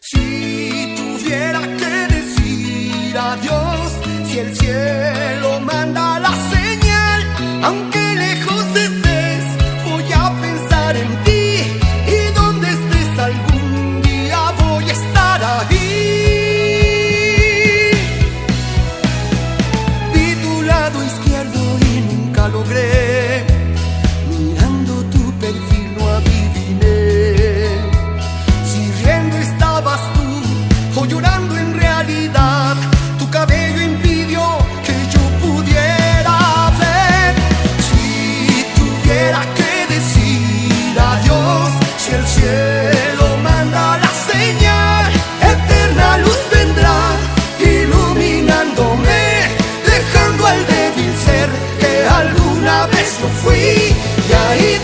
Si tuviera que decir adiós, si el cielo manda la señal, aunque lejos estés, voy a pensar en ti. Y donde estés algún día voy a estar ahí. Vi tu lado izquierdo y nunca logré. cuando en realidad tu cabello impidió que yo pudiera ver. Si tuviera que decir adiós, si el cielo manda la señal, eterna luz vendrá iluminándome, dejando al débil ser que alguna vez yo fui y ahí